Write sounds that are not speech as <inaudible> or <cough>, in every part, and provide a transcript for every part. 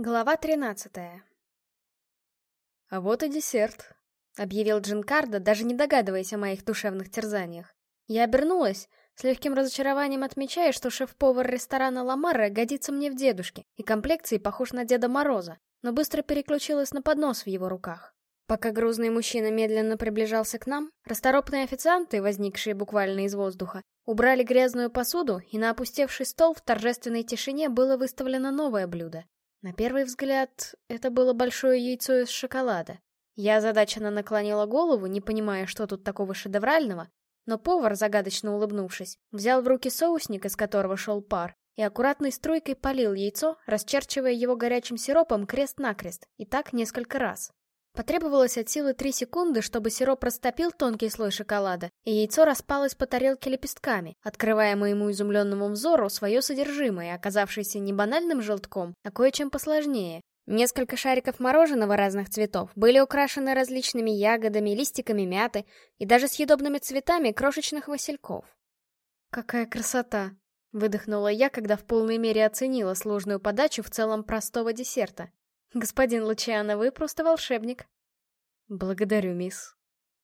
Глава 13 «А вот и десерт», — объявил Джинкардо, даже не догадываясь о моих душевных терзаниях. Я обернулась, с легким разочарованием отмечая, что шеф-повар ресторана Ламарра годится мне в дедушке и комплекции похож на Деда Мороза, но быстро переключилась на поднос в его руках. Пока грузный мужчина медленно приближался к нам, расторопные официанты, возникшие буквально из воздуха, убрали грязную посуду, и на опустевший стол в торжественной тишине было выставлено новое блюдо на первый взгляд, это было большое яйцо из шоколада. Я озадаченно наклонила голову, не понимая, что тут такого шедеврального, но повар, загадочно улыбнувшись, взял в руки соусник, из которого шел пар, и аккуратной струйкой полил яйцо, расчерчивая его горячим сиропом крест-накрест, и так несколько раз. Потребовалось от силы три секунды, чтобы сироп растопил тонкий слой шоколада, и яйцо распалось по тарелке лепестками, открывая моему изумленному взору свое содержимое, оказавшееся не банальным желтком, а кое-чем посложнее. Несколько шариков мороженого разных цветов были украшены различными ягодами, листиками мяты и даже съедобными цветами крошечных васильков. «Какая красота!» — выдохнула я, когда в полной мере оценила сложную подачу в целом простого десерта. «Господин Лучиано, вы просто волшебник». «Благодарю, мисс».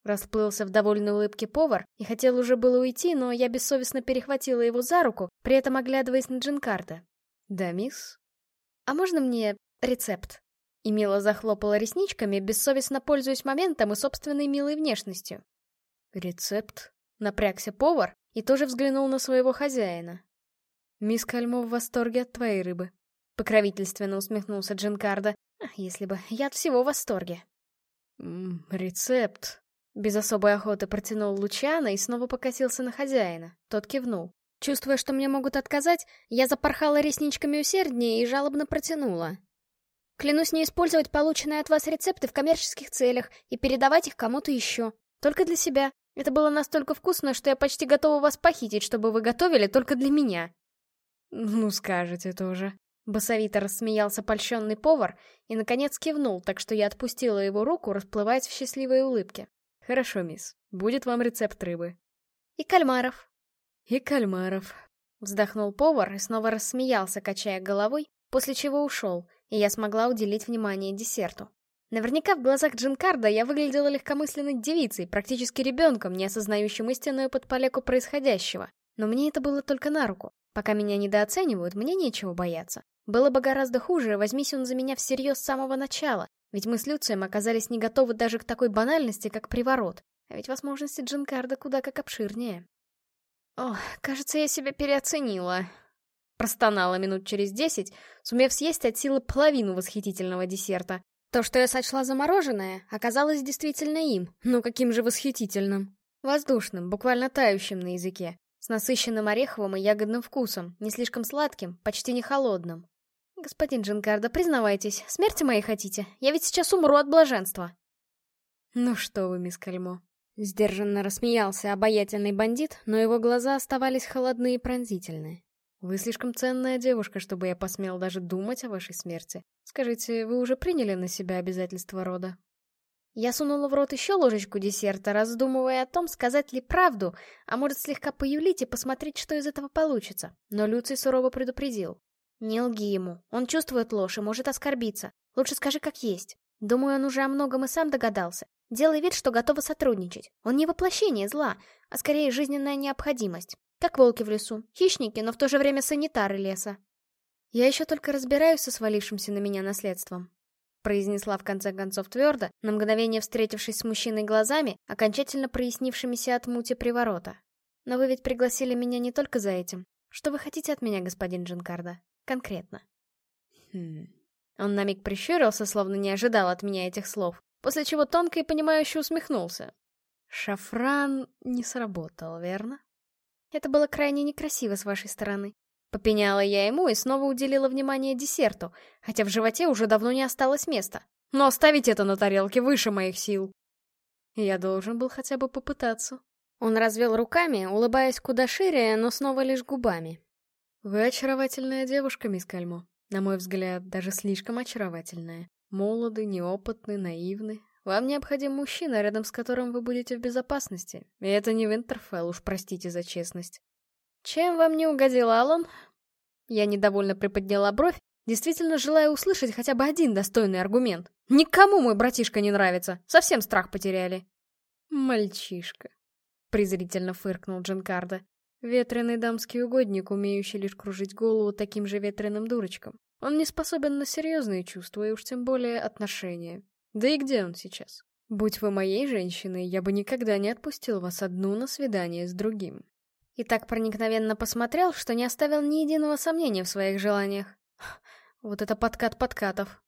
Расплылся в довольной улыбке повар и хотел уже было уйти, но я бессовестно перехватила его за руку, при этом оглядываясь на Джинкарда. «Да, мисс?» «А можно мне рецепт?» И мило захлопала ресничками, бессовестно пользуясь моментом и собственной милой внешностью. «Рецепт?» Напрягся повар и тоже взглянул на своего хозяина. «Мисс Кальмо в восторге от твоей рыбы», Покровительственно усмехнулся Джинкардо. Если бы, я от всего в восторге. Рецепт. Без особой охоты протянул Лучана и снова покосился на хозяина. Тот кивнул. Чувствуя, что мне могут отказать, я запорхала ресничками усерднее и жалобно протянула. Клянусь не использовать полученные от вас рецепты в коммерческих целях и передавать их кому-то еще. Только для себя. Это было настолько вкусно, что я почти готова вас похитить, чтобы вы готовили только для меня. Ну, скажете тоже. Басовито рассмеялся польщенный повар и, наконец, кивнул, так что я отпустила его руку, расплываясь в счастливой улыбке. «Хорошо, мисс. Будет вам рецепт рыбы». «И кальмаров». «И кальмаров», — вздохнул повар и снова рассмеялся, качая головой, после чего ушел, и я смогла уделить внимание десерту. Наверняка в глазах Джинкарда я выглядела легкомысленной девицей, практически ребенком, не осознающим истинную подполеку происходящего. Но мне это было только на руку. Пока меня недооценивают, мне нечего бояться. Было бы гораздо хуже, возьмись он за меня всерьез с самого начала, ведь мы с Люцием оказались не готовы даже к такой банальности, как приворот. А ведь возможности Джинкарда куда как обширнее. Ох, кажется, я себя переоценила. Простонала минут через десять, сумев съесть от силы половину восхитительного десерта. То, что я сочла замороженное, оказалось действительно им, но каким же восхитительным. Воздушным, буквально тающим на языке, с насыщенным ореховым и ягодным вкусом, не слишком сладким, почти не холодным. «Господин Джинкардо, признавайтесь, смерти моей хотите? Я ведь сейчас умру от блаженства». «Ну что вы, мисс Кальмо». Сдержанно рассмеялся обаятельный бандит, но его глаза оставались холодные и пронзительные. «Вы слишком ценная девушка, чтобы я посмел даже думать о вашей смерти. Скажите, вы уже приняли на себя обязательства рода?» Я сунула в рот еще ложечку десерта, раздумывая о том, сказать ли правду, а может слегка поюлить и посмотреть, что из этого получится. Но Люций сурово предупредил. Не лги ему. Он чувствует ложь и может оскорбиться. Лучше скажи как есть. Думаю, он уже о многом и сам догадался. Делай вид, что готова сотрудничать. Он не воплощение зла, а скорее жизненная необходимость. Как волки в лесу. Хищники, но в то же время санитары леса. Я еще только разбираюсь со свалившимся на меня наследством. Произнесла в конце концов твердо, на мгновение встретившись с мужчиной глазами, окончательно прояснившимися от мути приворота. Но вы ведь пригласили меня не только за этим. Что вы хотите от меня, господин Джинкарда? Конкретно. Хм. Он на миг прищурился, словно не ожидал от меня этих слов, после чего тонко и понимающе усмехнулся. Шафран не сработал, верно? Это было крайне некрасиво с вашей стороны. Попеняла я ему и снова уделила внимание десерту, хотя в животе уже давно не осталось места. Но оставить это на тарелке выше моих сил. Я должен был хотя бы попытаться. Он развел руками, улыбаясь куда шире, но снова лишь губами. «Вы очаровательная девушка, мисс Кальмо. На мой взгляд, даже слишком очаровательная. Молоды, неопытны, наивны. Вам необходим мужчина, рядом с которым вы будете в безопасности. И это не Винтерфелл, уж простите за честность. Чем вам не угодил Аллан?» Я недовольно приподняла бровь, Действительно желаю услышать хотя бы один достойный аргумент. Никому мой братишка не нравится. Совсем страх потеряли. Мальчишка. Презрительно фыркнул Джанкардо. Ветреный дамский угодник, умеющий лишь кружить голову таким же ветреным дурочкам. Он не способен на серьезные чувства и уж тем более отношения. Да и где он сейчас? Будь вы моей женщиной, я бы никогда не отпустил вас одну на свидание с другим. И так проникновенно посмотрел, что не оставил ни единого сомнения в своих желаниях. <laughs> Вот это подкат подкатов.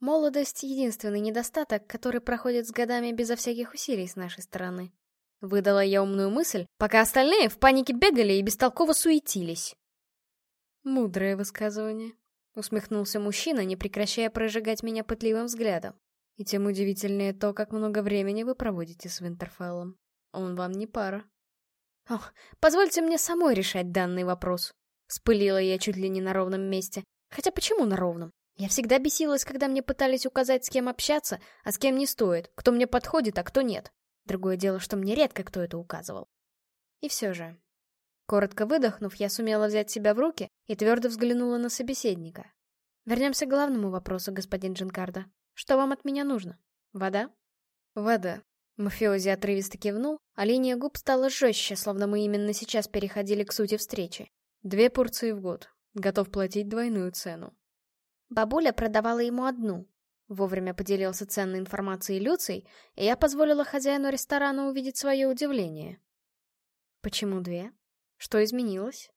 Молодость — единственный недостаток, который проходит с годами безо всяких усилий с нашей стороны. Выдала я умную мысль, пока остальные в панике бегали и бестолково суетились. Мудрое высказывание. Усмехнулся мужчина, не прекращая прожигать меня пытливым взглядом. И тем удивительнее то, как много времени вы проводите с Винтерфеллом. Он вам не пара. Ох, позвольте мне самой решать данный вопрос. Вспылила я чуть ли не на ровном месте. Хотя почему на ровном? Я всегда бесилась, когда мне пытались указать, с кем общаться, а с кем не стоит, кто мне подходит, а кто нет. Другое дело, что мне редко кто это указывал. И все же. Коротко выдохнув, я сумела взять себя в руки и твердо взглянула на собеседника. Вернемся к главному вопросу, господин Джинкардо. Что вам от меня нужно? Вода? Вода. Мафиози отрывисто кивнул, а линия губ стала жестче, словно мы именно сейчас переходили к сути встречи. Две порции в год. Готов платить двойную цену. Бабуля продавала ему одну. Вовремя поделился ценной информацией Люций, и я позволила хозяину ресторана увидеть свое удивление. Почему две? Что изменилось?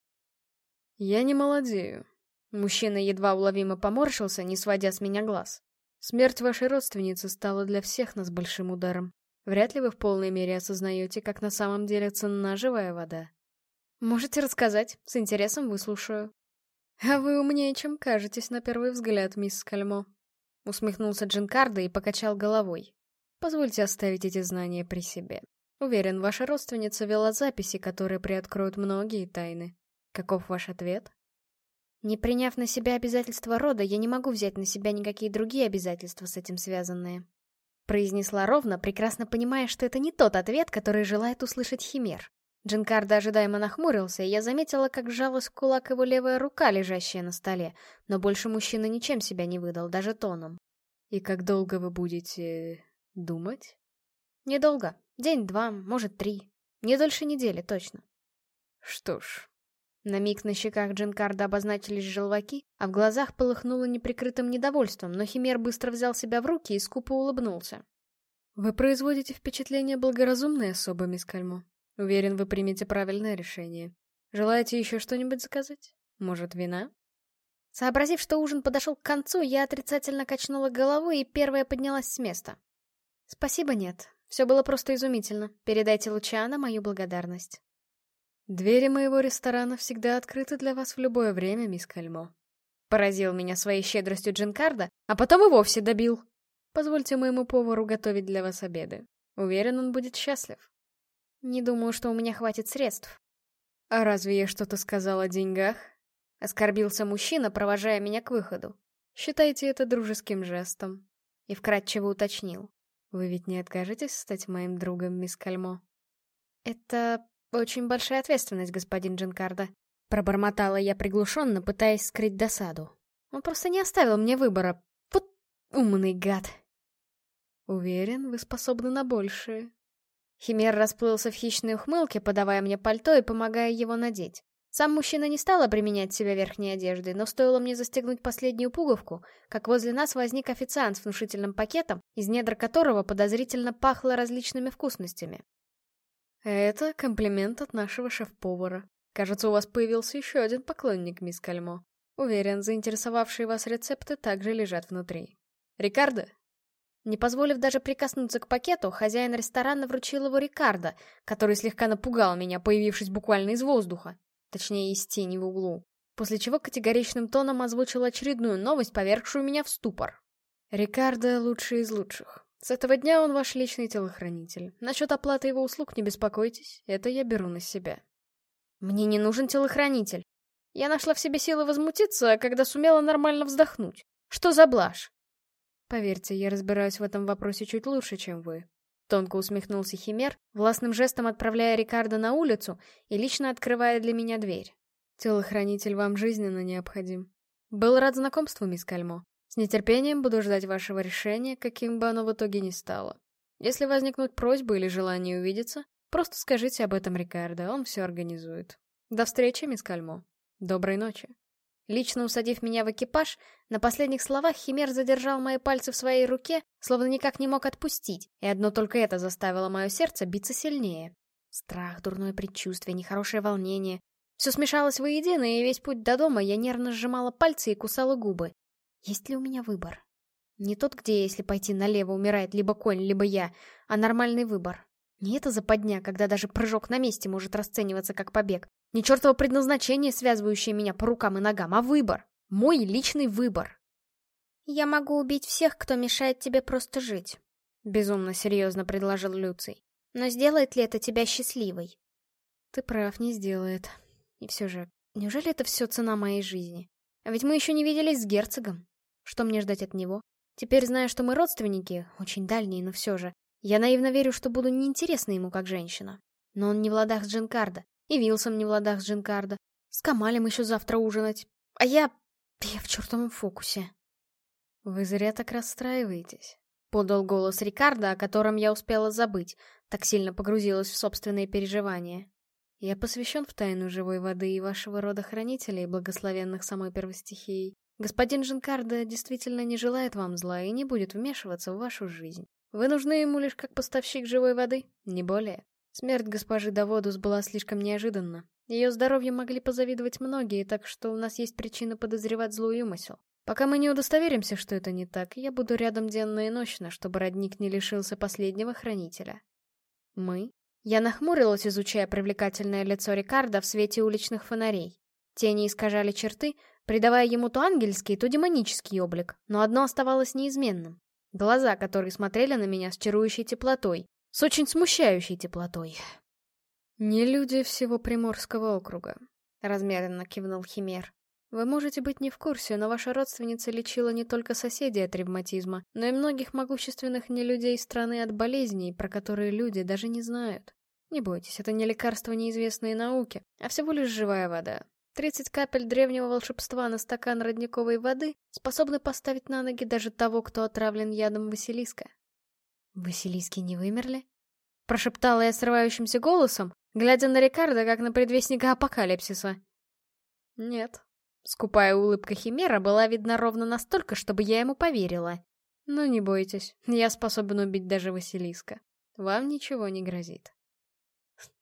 Я не молодею. Мужчина едва уловимо поморщился, не сводя с меня глаз. Смерть вашей родственницы стала для всех нас большим ударом. Вряд ли вы в полной мере осознаете, как на самом деле ценна живая вода. Можете рассказать, с интересом выслушаю. «А вы умнее, чем кажетесь на первый взгляд, мисс Кальмо», — усмехнулся Джинкардо и покачал головой. «Позвольте оставить эти знания при себе. Уверен, ваша родственница вела записи, которые приоткроют многие тайны. Каков ваш ответ?» «Не приняв на себя обязательства рода, я не могу взять на себя никакие другие обязательства с этим связанные», — произнесла ровно, прекрасно понимая, что это не тот ответ, который желает услышать Химер. Джинкардо ожидаемо нахмурился, и я заметила, как сжалась в кулак его левая рука, лежащая на столе, но больше мужчина ничем себя не выдал, даже тоном. «И как долго вы будете... думать?» «Недолго. День-два, может, три. Не дольше недели, точно». «Что ж...» На миг на щеках Джинкарда обозначились желваки, а в глазах полыхнуло неприкрытым недовольством, но Химер быстро взял себя в руки и скупо улыбнулся. «Вы производите впечатление благоразумной особы, мисс Кальмо. Уверен, вы примете правильное решение. Желаете еще что-нибудь заказать? Может, вина? Сообразив, что ужин подошел к концу, я отрицательно качнула головой и первая поднялась с места. Спасибо, нет. Все было просто изумительно. Передайте Лучано мою благодарность. Двери моего ресторана всегда открыты для вас в любое время, мисс Кальмо. Поразил меня своей щедростью Джинкарда, а потом и вовсе добил. Позвольте моему повару готовить для вас обеды. Уверен, он будет счастлив. Не думаю, что у меня хватит средств. А разве я что-то сказал о деньгах? Оскорбился мужчина, провожая меня к выходу. Считайте это дружеским жестом. И вкратчиво уточнил. Вы ведь не откажетесь стать моим другом, мисс Кальмо? Это очень большая ответственность, господин Джинкардо. Пробормотала я приглушенно, пытаясь скрыть досаду. Он просто не оставил мне выбора. Вот умный гад. Уверен, вы способны на большее. Химер расплылся в хищной ухмылке, подавая мне пальто и помогая его надеть. Сам мужчина не стал применять себя верхней одеждой, но стоило мне застегнуть последнюю пуговку, как возле нас возник официант с внушительным пакетом, из недр которого подозрительно пахло различными вкусностями. «Это комплимент от нашего шеф-повара. Кажется, у вас появился еще один поклонник, мисс Кальмо. Уверен, заинтересовавшие вас рецепты также лежат внутри. Рикардо, не позволив даже прикоснуться к пакету, хозяин ресторана вручил его Рикардо, который слегка напугал меня, появившись буквально из воздуха. Точнее, из тени в углу. После чего категоричным тоном озвучил очередную новость, повергшую меня в ступор. Рикардо лучший из лучших. С этого дня он ваш личный телохранитель. Насчет оплаты его услуг не беспокойтесь, это я беру на себя. Мне не нужен телохранитель. Я нашла в себе силы возмутиться, когда сумела нормально вздохнуть. Что за блажь? Поверьте, я разбираюсь в этом вопросе чуть лучше, чем вы. Тонко усмехнулся Химер, властным жестом отправляя Рикардо на улицу и лично открывая для меня дверь. Телохранитель вам жизненно необходим. Был рад знакомству, мисс Кальмо. С нетерпением буду ждать вашего решения, каким бы оно в итоге ни стало. Если возникнут просьбы или желание увидеться, просто скажите об этом Рикардо, он все организует. До встречи, мисс Кальмо. Доброй ночи. Лично усадив меня в экипаж, на последних словах Химер задержал мои пальцы в своей руке, словно никак не мог отпустить, и одно только это заставило мое сердце биться сильнее. Страх, дурное предчувствие, нехорошее волнение. Все смешалось воедино, и весь путь до дома я нервно сжимала пальцы и кусала губы. Есть ли у меня выбор? Не тот, где, если пойти налево, умирает либо конь, либо я, а нормальный выбор. Не это западня, когда даже прыжок на месте может расцениваться как побег. Не чертово предназначение, связывающее меня по рукам и ногам, а выбор. Мой личный выбор. «Я могу убить всех, кто мешает тебе просто жить», — безумно серьезно предложил Люций. «Но сделает ли это тебя счастливой?» «Ты прав, не сделает. И все же, неужели это все цена моей жизни? А ведь мы еще не виделись с герцогом. Что мне ждать от него? Теперь, зная, что мы родственники, очень дальние, но все же, я наивно верю, что буду неинтересна ему как женщина. Но он не в ладах с Джинкардо, и Вилсом не в ладах с Джинкардо. С Камалем еще завтра ужинать. А я... я в чертовом фокусе. Вы зря так расстраиваетесь. Подал голос Рикардо, о котором я успела забыть, так сильно погрузилась в собственные переживания. Я посвящен в тайну живой воды и вашего рода хранителей, благословенных самой первостихией. Господин Джинкардо действительно не желает вам зла и не будет вмешиваться в вашу жизнь. Вы нужны ему лишь как поставщик живой воды, не более. Смерть госпожи Даводус была слишком неожиданна. Ее здоровью могли позавидовать многие, так что у нас есть причина подозревать злой умысел. Пока мы не удостоверимся, что это не так, я буду рядом денно и ночно, чтобы родник не лишился последнего хранителя. Мы? Я нахмурилась, изучая привлекательное лицо Рикардо в свете уличных фонарей. Тени искажали черты, придавая ему то ангельский, то демонический облик, но одно оставалось неизменным. Глаза, которые смотрели на меня с чарующей теплотой, с очень смущающей теплотой. «Не люди всего Приморского округа», — размеренно кивнул Химер. «Вы можете быть не в курсе, но ваша родственница лечила не только соседей от ревматизма, но и многих могущественных нелюдей страны от болезней, про которые люди даже не знают. Не бойтесь, это не лекарство неизвестной науки, а всего лишь живая вода. Тридцать капель древнего волшебства на стакан родниковой воды способны поставить на ноги даже того, кто отравлен ядом Василиска. «Василиски не вымерли?» Прошептала я срывающимся голосом, глядя на Рикардо, как на предвестника апокалипсиса. «Нет». Скупая улыбка Химера была видна ровно настолько, чтобы я ему поверила. «Но не бойтесь, я способен убить даже Василиска. Вам ничего не грозит».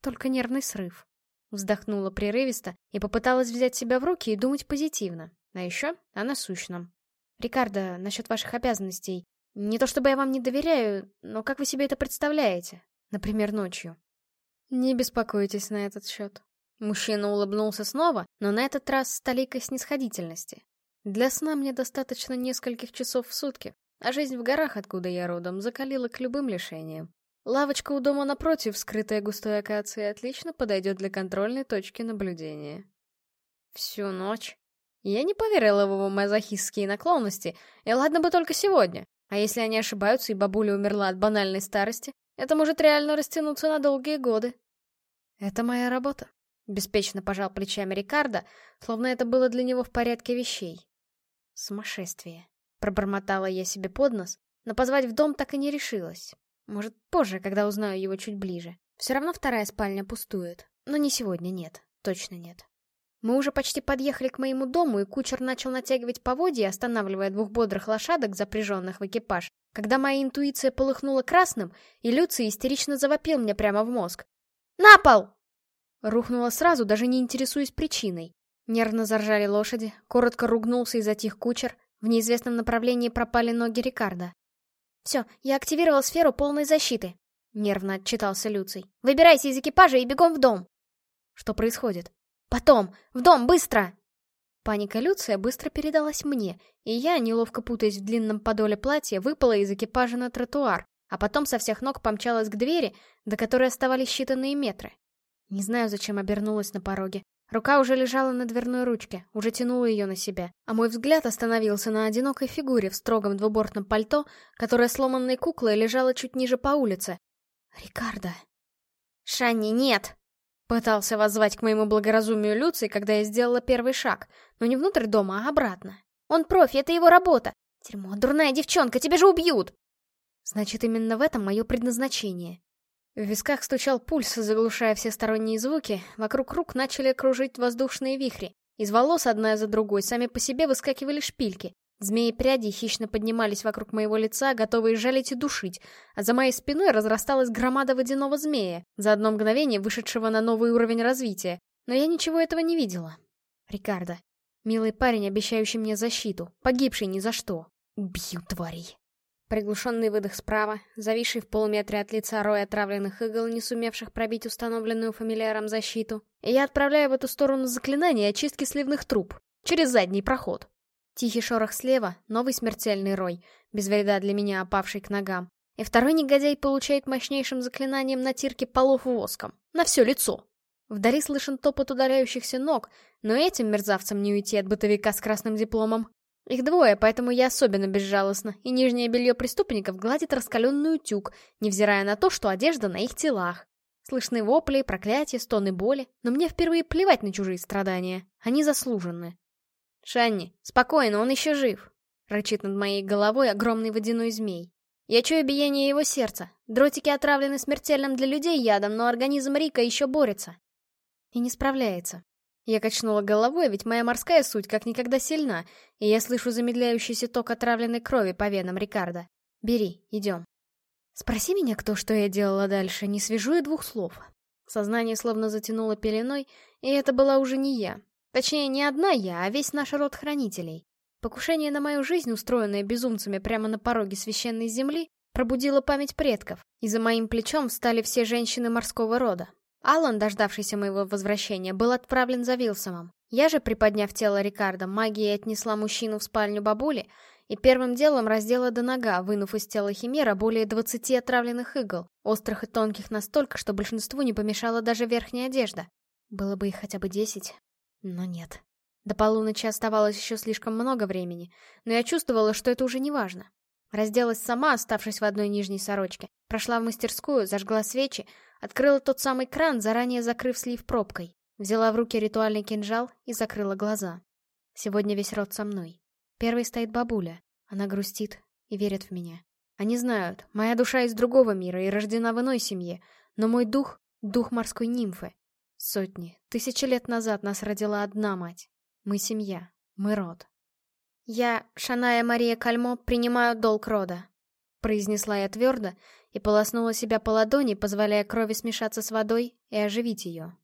Только нервный срыв. Вздохнула прерывисто и попыталась взять себя в руки и думать позитивно. А еще о насущном. «Рикардо, насчет ваших обязанностей. Не то чтобы я вам не доверяю, но как вы себе это представляете? Например, ночью. Не беспокойтесь на этот счет. Мужчина улыбнулся снова, но на этот раз с толикой снисходительности. Для сна мне достаточно нескольких часов в сутки, а жизнь в горах, откуда я родом, закалила к любым лишениям. Лавочка у дома напротив, скрытая густой акацией, отлично подойдет для контрольной точки наблюдения. Всю ночь. Я не поверила в его мазохистские наклонности, и ладно бы только сегодня. А если они ошибаются, и бабуля умерла от банальной старости, это может реально растянуться на долгие годы. Это моя работа. Беспечно пожал плечами Рикардо, словно это было для него в порядке вещей. Сумасшествие. Пробормотала я себе под нос, но позвать в дом так и не решилась. Может, позже, когда узнаю его чуть ближе. Все равно вторая спальня пустует. Но не сегодня, нет. Точно нет. Мы уже почти подъехали к моему дому, и кучер начал натягивать поводья, останавливая двух бодрых лошадок, запряженных в экипаж, когда моя интуиция полыхнула красным, и Люций истерично завопил мне прямо в мозг. «На пол!» Рухнула сразу, даже не интересуясь причиной. Нервно заржали лошади, коротко ругнулся и затих кучер, в неизвестном направлении пропали ноги Рикардо. «Все, я активировал сферу полной защиты», — нервно отчитался Люций. «Выбирайся из экипажа и бегом в дом!» «Что происходит?» «Потом! В дом, быстро!» Паника Люция быстро передалась мне, и я, неловко путаясь в длинном подоле платья, выпала из экипажа на тротуар, а потом со всех ног помчалась к двери, до которой оставались считанные метры. Не знаю, зачем обернулась на пороге. Рука уже лежала на дверной ручке, уже тянула ее на себя, а мой взгляд остановился на одинокой фигуре в строгом двубортном пальто, которая сломанной куклой лежала чуть ниже по улице. Рикардо. «Шанни, нет!» Пытался воззвать к моему благоразумию Люций, когда я сделала первый шаг, но не внутрь дома, а обратно. Он профи, это его работа. Дерьмо, дурная девчонка, тебя же убьют! Значит, именно в этом мое предназначение. В висках стучал пульс, заглушая все сторонние звуки, вокруг рук начали кружить воздушные вихри. Из волос одна за другой сами по себе выскакивали шпильки. Змеи-пряди хищно поднимались вокруг моего лица, готовые жалить и душить, а за моей спиной разрасталась громада водяного змея, за одно мгновение вышедшего на новый уровень развития. Но я ничего этого не видела. Рикардо. Милый парень, обещающий мне защиту, погибший ни за что. Убью тварей. Приглушенный выдох справа, зависший в полуметре от лица рой отравленных игл, не сумевших пробить установленную фамильяром защиту. И я отправляю в эту сторону заклинание очистки сливных труб. Через задний проход. Тихий шорох слева, новый смертельный рой, без вреда для меня опавший к ногам. И второй негодяй получает мощнейшим заклинанием натирки полов воском. На все лицо. Вдали слышен топот удаляющихся ног, но этим мерзавцам не уйти от бытовика с красным дипломом. Их двое, поэтому я особенно безжалостна, и нижнее белье преступников гладит раскаленный утюг, невзирая на то, что одежда на их телах. Слышны вопли, проклятия, стоны боли, но мне впервые плевать на чужие страдания. Они заслужены. «Шанни, спокойно, он еще жив!» — рычит над моей головой огромный водяной змей. Я чую биение его сердца. Дротики отравлены смертельным для людей ядом, но организм Рика еще борется. И не справляется. Я качнула головой, ведь моя морская суть как никогда сильна, и я слышу замедляющийся ток отравленной крови по венам Рикардо. Бери, идем. Спроси меня, кто что я делала дальше, не свяжу и двух слов. Сознание словно затянуло пеленой, и это была уже не я. Точнее, не одна я, а весь наш род хранителей. Покушение на мою жизнь, устроенное безумцами прямо на пороге священной земли, пробудило память предков, и за моим плечом встали все женщины морского рода. Алан, дождавшийся моего возвращения, был отправлен за Вилсомом. Я же, приподняв тело Рикардо, магией отнесла мужчину в спальню бабули и первым делом раздела до нога, вынув из тела Химера более двадцати отравленных игл, острых и тонких настолько, что большинству не помешала даже верхняя одежда. Было бы их хотя бы десять, но нет. До полуночи оставалось еще слишком много времени, но я чувствовала, что это уже не важно. Разделась сама, оставшись в одной нижней сорочке. Прошла в мастерскую, зажгла свечи, открыла тот самый кран, заранее закрыв слив пробкой. Взяла в руки ритуальный кинжал и закрыла глаза. Сегодня весь род со мной. Первой стоит бабуля. Она грустит и верит в меня. Они знают, моя душа из другого мира и рождена в иной семье, но мой дух — дух морской нимфы, Сотни, тысячи лет назад нас родила одна мать. Мы семья, мы род. Я, Шаная Мария Кальмо, принимаю долг рода. Произнесла я твердо и полоснула себя по ладони, позволяя крови смешаться с водой и оживить ее.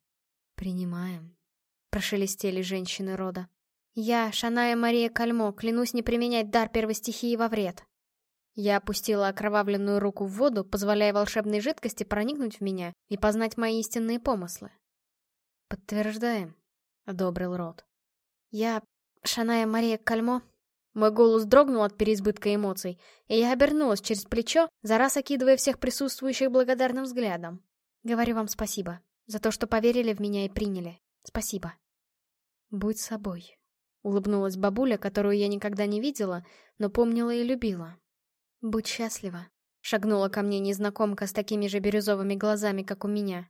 «Принимаем», — прошелестели женщины рода. «Я, Шаная Мария Кальмо, клянусь не применять дар первой стихии во вред». Я опустила окровавленную руку в воду, позволяя волшебной жидкости проникнуть в меня и познать мои истинные помыслы. «Подтверждаем», — одобрил Рот. «Я... Шаная Мария Кальмо...» Мой голос дрогнул от переизбытка эмоций, и я обернулась через плечо, за раз окидывая всех присутствующих благодарным взглядом. «Говорю вам спасибо за то, что поверили в меня и приняли. Спасибо». «Будь собой», — улыбнулась бабуля, которую я никогда не видела, но помнила и любила. «Будь счастлива», — шагнула ко мне незнакомка с такими же бирюзовыми глазами, как у меня.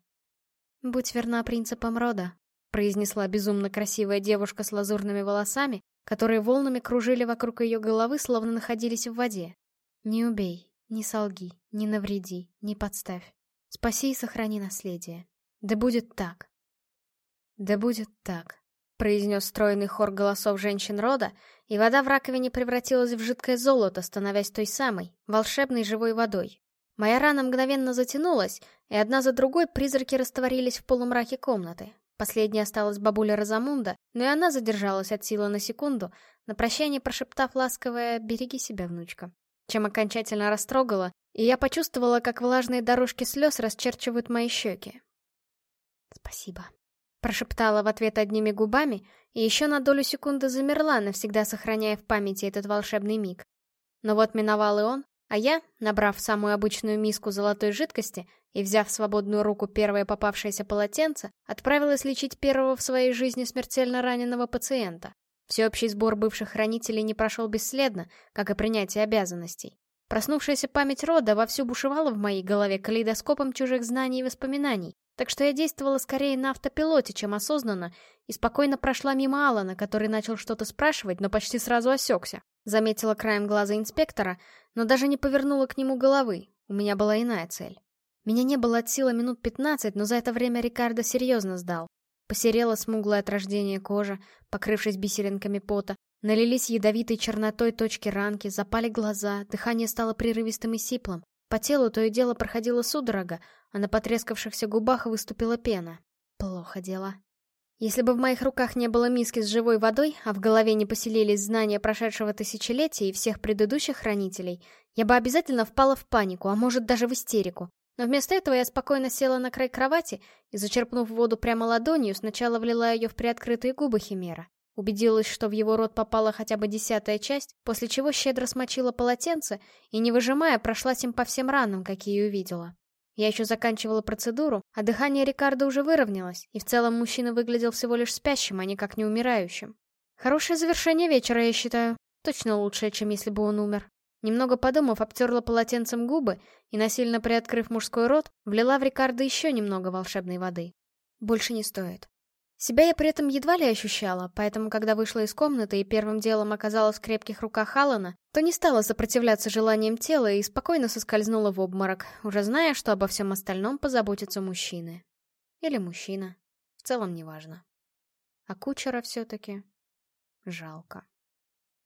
«Будь верна принципам рода», — произнесла безумно красивая девушка с лазурными волосами, которые волнами кружили вокруг ее головы, словно находились в воде. «Не убей, не солги, не навреди, не подставь. Спаси и сохрани наследие. Да будет так». «Да будет так», — произнес стройный хор голосов женщин рода, и вода в раковине превратилась в жидкое золото, становясь той самой, волшебной живой водой. Моя рана мгновенно затянулась, и одна за другой призраки растворились в полумраке комнаты. Последней осталась бабуля Розамунда, но и она задержалась от силы на секунду, на прощание прошептав ласковое «береги себя, внучка», чем окончательно растрогала, и я почувствовала, как влажные дорожки слез расчерчивают мои щеки. «Спасибо», — прошептала в ответ одними губами, и еще на долю секунды замерла, навсегда сохраняя в памяти этот волшебный миг. Но вот миновал и он, а я, набрав самую обычную миску золотой жидкости и взяв в свободную руку первое попавшееся полотенце, отправилась лечить первого в своей жизни смертельно раненого пациента. Всеобщий сбор бывших хранителей не прошел бесследно, как и принятие обязанностей. Проснувшаяся память рода вовсю бушевала в моей голове калейдоскопом чужих знаний и воспоминаний, Так что я действовала скорее на автопилоте, чем осознанно, и спокойно прошла мимо Алана, который начал что-то спрашивать, но почти сразу осекся. Заметила краем глаза инспектора, но даже не повернула к нему головы. У меня была иная цель. Меня не было от силы минут пятнадцать, но за это время Рикардо серьезно сдал. Посерела смуглая от рождения кожа, покрывшись бисеринками пота, налились ядовитой чернотой точки ранки, запали глаза, дыхание стало прерывистым и сиплым. По телу то и дело проходила судорога, а на потрескавшихся губах выступила пена. Плохо дело. Если бы в моих руках не было миски с живой водой, а в голове не поселились знания прошедшего тысячелетия и всех предыдущих хранителей, я бы обязательно впала в панику, а может даже в истерику. Но вместо этого я спокойно села на край кровати и, зачерпнув воду прямо ладонью, сначала влила ее в приоткрытые губы Химера. Убедилась, что в его рот попала хотя бы десятая часть, после чего щедро смочила полотенце и, не выжимая, прошлась им по всем ранам, какие увидела. Я еще заканчивала процедуру, а дыхание Рикардо уже выровнялось, и в целом мужчина выглядел всего лишь спящим, а никак не умирающим. Хорошее завершение вечера, я считаю. Точно лучшее, чем если бы он умер. Немного подумав, обтерла полотенцем губы и, насильно приоткрыв мужской рот, влила в Рикардо еще немного волшебной воды. Больше не стоит. Себя я при этом едва ли ощущала, поэтому, когда вышла из комнаты и первым делом оказалась в крепких руках Алана, то не стала сопротивляться желаниям тела и спокойно соскользнула в обморок, уже зная, что обо всем остальном позаботятся мужчины. Или мужчина. В целом неважно. А кучера все-таки жалко.